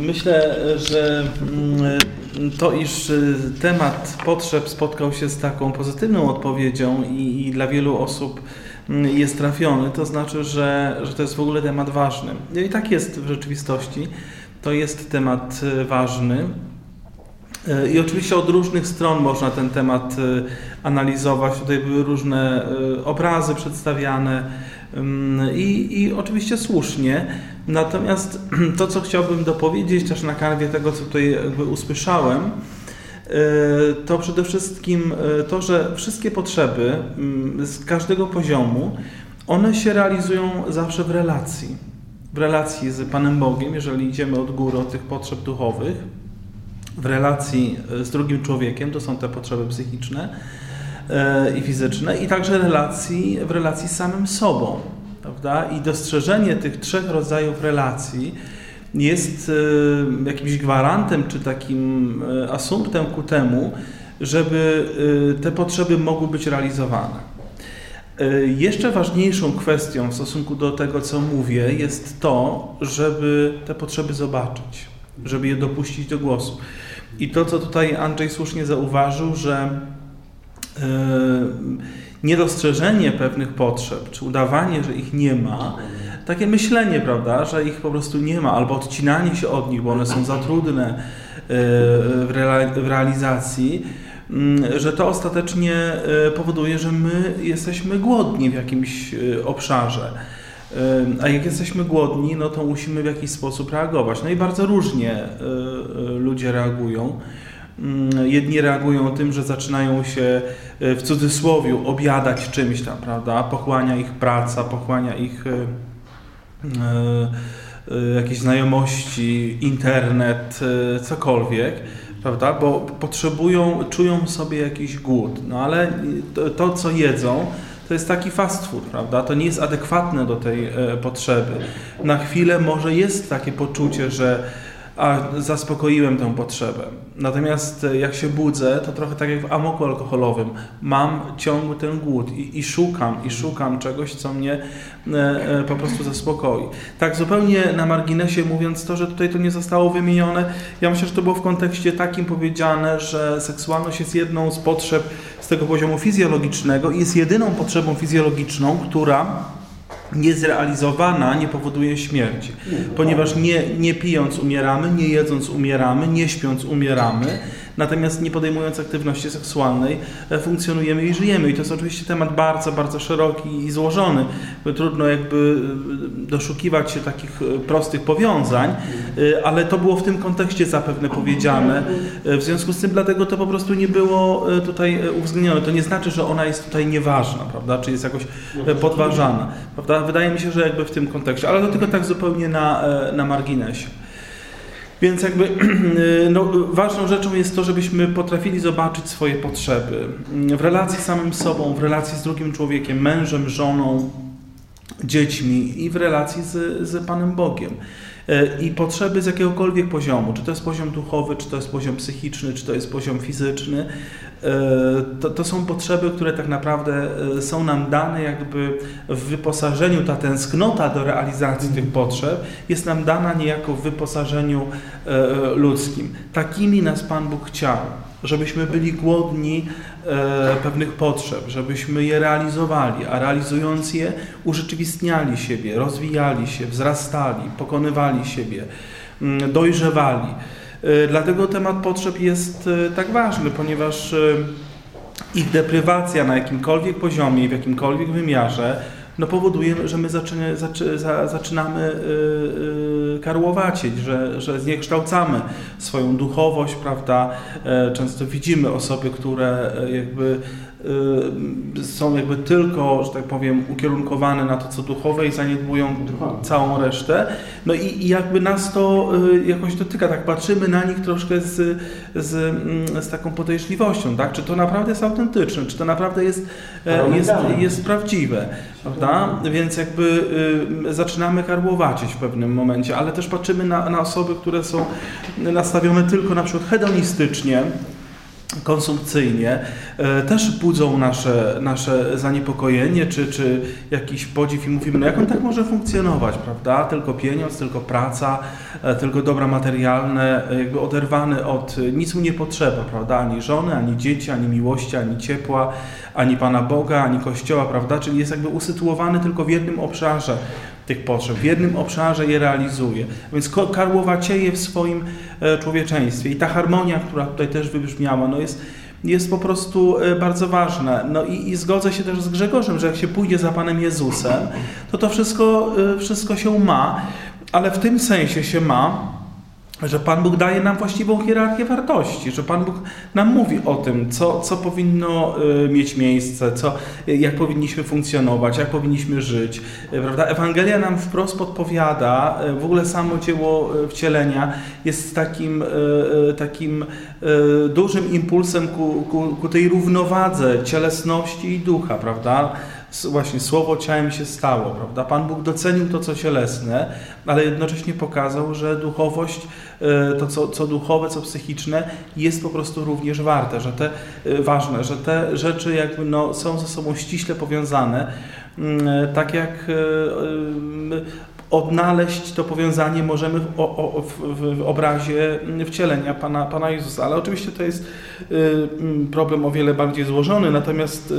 Myślę, że mm, to, iż temat potrzeb spotkał się z taką pozytywną odpowiedzią i, i dla wielu osób mm, jest trafiony, to znaczy, że, że to jest w ogóle temat ważny. I tak jest w rzeczywistości. To jest temat ważny. I oczywiście od różnych stron można ten temat analizować. Tutaj były różne obrazy przedstawiane i, i oczywiście słusznie. Natomiast to, co chciałbym dopowiedzieć też na kanwie tego, co tutaj jakby usłyszałem, e, to przede wszystkim e, to, że wszystkie potrzeby z każdego poziomu, one się realizują zawsze w relacji. W relacji z Panem Bogiem, jeżeli idziemy od góry, od tych potrzeb duchowych, w relacji e, z drugim człowiekiem, to są te potrzeby psychiczne, i fizyczne, i także relacji, w relacji z samym sobą. Prawda? I dostrzeżenie tych trzech rodzajów relacji jest e, jakimś gwarantem czy takim e, asumptem ku temu, żeby te potrzeby mogły być realizowane. Jeszcze ważniejszą kwestią w stosunku do tego, co mówię, jest to, żeby te potrzeby zobaczyć, żeby je dopuścić do głosu. I to, co tutaj Andrzej słusznie zauważył, że niedostrzeżenie pewnych potrzeb, czy udawanie, że ich nie ma, takie myślenie, prawda, że ich po prostu nie ma, albo odcinanie się od nich, bo one są za trudne w realizacji, że to ostatecznie powoduje, że my jesteśmy głodni w jakimś obszarze. A jak jesteśmy głodni, no to musimy w jakiś sposób reagować. No i bardzo różnie ludzie reagują. Mm, jedni reagują tym, że zaczynają się e, w cudzysłowie obiadać czymś tam, prawda? Pochłania ich praca, pochłania ich e, e, jakieś znajomości, internet, cokolwiek, prawda? Bo potrzebują, czują sobie jakiś głód. No ale to, to co jedzą, to jest taki fast food, prawda? To nie jest adekwatne do tej potrzeby. Na chwilę może jest takie poczucie, że a zaspokoiłem tę potrzebę. Natomiast e, jak się budzę, to trochę tak jak w amoku alkoholowym. Mam ciągły ten głód i, i szukam, i szukam czegoś, co mnie e, e, po prostu zaspokoi. Tak zupełnie na marginesie mówiąc to, że tutaj to nie zostało wymienione, ja myślę, że to było w kontekście takim powiedziane, że seksualność jest jedną z potrzeb z tego poziomu fizjologicznego i jest jedyną potrzebą fizjologiczną, która niezrealizowana nie powoduje śmierci. Ponieważ nie, nie pijąc umieramy, nie jedząc umieramy, nie śpiąc umieramy, natomiast nie podejmując aktywności seksualnej e, funkcjonujemy i żyjemy. I to jest oczywiście temat bardzo, bardzo szeroki i złożony. Trudno jakby e, doszukiwać się takich e, prostych powiązań, ale to było w tym kontekście zapewne powiedziane. W związku z tym dlatego to po prostu nie było tutaj uwzględnione. To nie znaczy, że ona jest tutaj nieważna, prawda, czy jest jakoś podważana, prawda. Wydaje mi się, że jakby w tym kontekście, ale to tylko tak zupełnie na, na marginesie. Więc jakby no, ważną rzeczą jest to, żebyśmy potrafili zobaczyć swoje potrzeby w relacji z samym sobą, w relacji z drugim człowiekiem, mężem, żoną, dziećmi i w relacji z, z Panem Bogiem. E, I potrzeby z jakiegokolwiek poziomu, czy to jest poziom duchowy, czy to jest poziom psychiczny, czy to jest poziom fizyczny, e, to, to są potrzeby, które tak naprawdę e, są nam dane jakby w wyposażeniu, ta tęsknota do realizacji tych potrzeb jest nam dana niejako w wyposażeniu ludzkim. Takimi nas Pan Bóg chciał żebyśmy byli głodni e, pewnych potrzeb, żebyśmy je realizowali, a realizując je urzeczywistniali siebie, rozwijali się, wzrastali, pokonywali siebie, mm, dojrzewali. E, dlatego temat potrzeb jest e, tak ważny, ponieważ e, ich deprywacja na jakimkolwiek poziomie i w jakimkolwiek wymiarze no powoduje, że my zaczy, za, zaczynamy yy, karłowacieć, że, że zniekształcamy swoją duchowość, prawda? E, często widzimy osoby, które e, jakby są jakby tylko, że tak powiem, ukierunkowane na to, co duchowe i zaniedbują całą resztę. No i, i jakby nas to y, jakoś dotyka, tak patrzymy na nich troszkę z, z, mm, z taką podejrzliwością, tak? Czy to naprawdę jest autentyczne, czy to naprawdę jest, e, jest, jest prawdziwe, prawda? Więc jakby y, zaczynamy karłowacić w pewnym momencie, ale też patrzymy na, na osoby, które są nastawione tylko na przykład hedonistycznie, konsumpcyjnie, e, też budzą nasze, nasze zaniepokojenie czy, czy jakiś podziw i mówimy, no jak on tak może funkcjonować, prawda? Tylko pieniądz, tylko praca, e, tylko dobra materialne, e, jakby oderwany od, nic mu nie potrzeba, prawda? Ani żony, ani dzieci, ani miłości, ani ciepła, ani Pana Boga, ani Kościoła, prawda? Czyli jest jakby usytuowany tylko w jednym obszarze tych potrzeb. W jednym obszarze je realizuje. Więc karłowacieje w swoim e, człowieczeństwie. I ta harmonia, która tutaj też wybrzmiała, no jest, jest po prostu e, bardzo ważna. No i, i zgodzę się też z Grzegorzem, że jak się pójdzie za Panem Jezusem, to to wszystko, e, wszystko się ma, ale w tym sensie się ma, że Pan Bóg daje nam właściwą hierarchię wartości, że Pan Bóg nam mówi o tym, co, co powinno y, mieć miejsce, co, jak powinniśmy funkcjonować, jak powinniśmy żyć. Y, prawda? Ewangelia nam wprost podpowiada, y, w ogóle samo dzieło wcielenia jest takim, takim dużym impulsem ku, ku, ku tej równowadze cielesności i ducha, prawda? Właśnie słowo ciałem się stało, prawda? Pan Bóg docenił to, co cielesne, ale jednocześnie pokazał, że duchowość, e, to co, co duchowe, co psychiczne jest po prostu również warte, że te, e, ważne, że te rzeczy jakby no, są ze sobą ściśle powiązane, mm, e, tak jak odnaleźć to powiązanie możemy w, o, w, w, obrazie wcielenia Pana, Pana Jezusa. Ale oczywiście to jest problem o wiele bardziej złożony, natomiast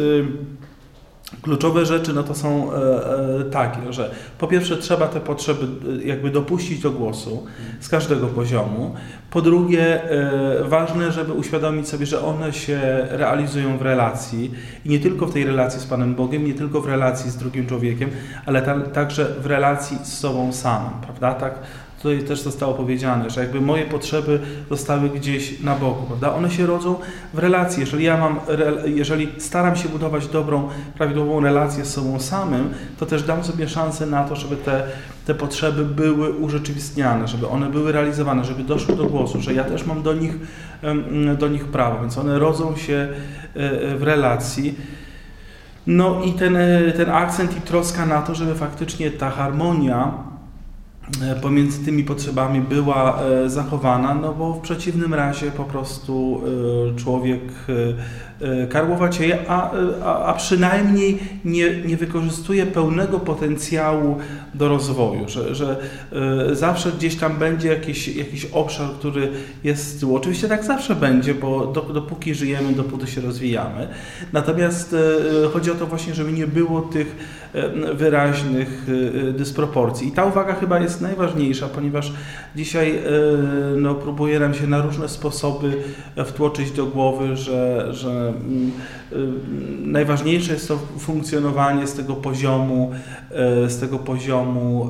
Kluczowe rzeczy no to są e, e, takie, że po pierwsze trzeba te potrzeby e, jakby dopuścić do głosu z każdego poziomu. Po drugie ważne, żeby uświadomić sobie, że one się realizują w relacji i nie tylko w tej relacji z Panem Bogiem, nie tylko w relacji z drugim człowiekiem, ale także w relacji z sobą samym, prawda? Tak, tutaj też zostało powiedziane, że jakby moje potrzeby zostały gdzieś na boku, prawda? One się rodzą w relacji. Jeżeli ja mam, jeżeli staram się budować dobrą, prawidłową relację z sobą samym, to też dam sobie szansę na to, żeby te, te potrzeby były urzeczywistniane, żeby one były realizowane, żeby doszły do głosu, że ja też mam do nich, do nich prawo, więc one rodzą się e, e, w relacji. No i ten, e, ten akcent i troska na to, żeby faktycznie ta harmonia pomiędzy tymi potrzebami była e, zachowana, no bo w przeciwnym razie po prostu e, człowiek karłowacieje, a, a, a przynajmniej nie, nie wykorzystuje pełnego potencjału do rozwoju, że, że zawsze gdzieś tam będzie jakiś, jakiś obszar, który jest z tyłu. Oczywiście tak zawsze będzie, bo do, dopóki żyjemy, dopóty się rozwijamy. Natomiast chodzi o to właśnie, żeby nie było tych wyraźnych dysproporcji. I ta uwaga chyba jest najważniejsza, ponieważ dzisiaj e, no, próbuje nam się na różne sposoby wtłoczyć do głowy, że, że e, najważniejsze jest to funkcjonowanie z tego poziomu, e, z tego poziomu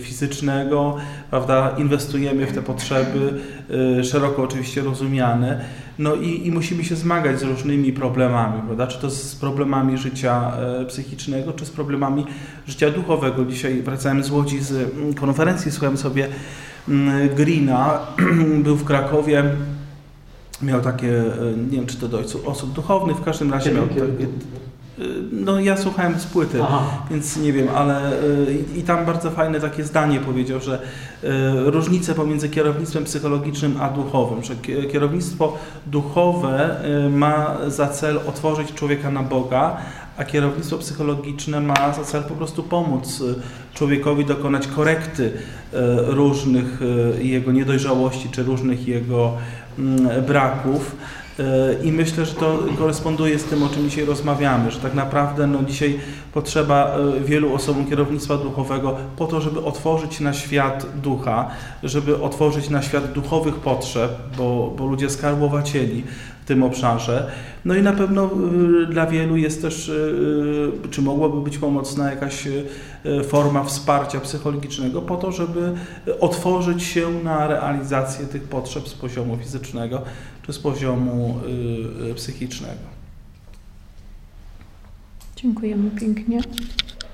fizycznego, prawda? Inwestujemy w te potrzeby, szeroko oczywiście rozumiane, no i, i musimy się zmagać z różnymi problemami, prawda? Czy to z problemami życia psychicznego, czy z problemami życia duchowego. Dzisiaj wracałem z Łodzi z mm, konferencji, słuchałem sobie mm, Greena, był w Krakowie, miał takie, e, nie wiem czy to do osób duchownych, w każdym razie miał takie, e, no ja słuchałem z płyty, Aha. więc nie wiem, ale e, i tam bardzo fajne takie zdanie powiedział, że różnice pomiędzy kierownictwem psychologicznym a duchowym, że kierownictwo duchowe ma za cel otworzyć człowieka na Boga, a kierownictwo psychologiczne ma za cel po prostu pomóc y, człowiekowi dokonać korekty y, różnych y, jego niedojrzałości czy różnych jego braków. I myślę, że to koresponduje z tym, o czym dzisiaj rozmawiamy, że tak naprawdę no, dzisiaj potrzeba wielu osobom kierownictwa duchowego po to, żeby otworzyć na świat ducha, żeby otworzyć na świat duchowych potrzeb, bo, bo ludzie skarbowacieli, tym obszarze. No i na pewno y, dla wielu jest też, y, y, czy mogłaby być pomocna jakaś forma wsparcia psychologicznego po to, żeby otworzyć się na realizację tych potrzeb z poziomu fizycznego czy z poziomu psychicznego. Dziękujemy pięknie.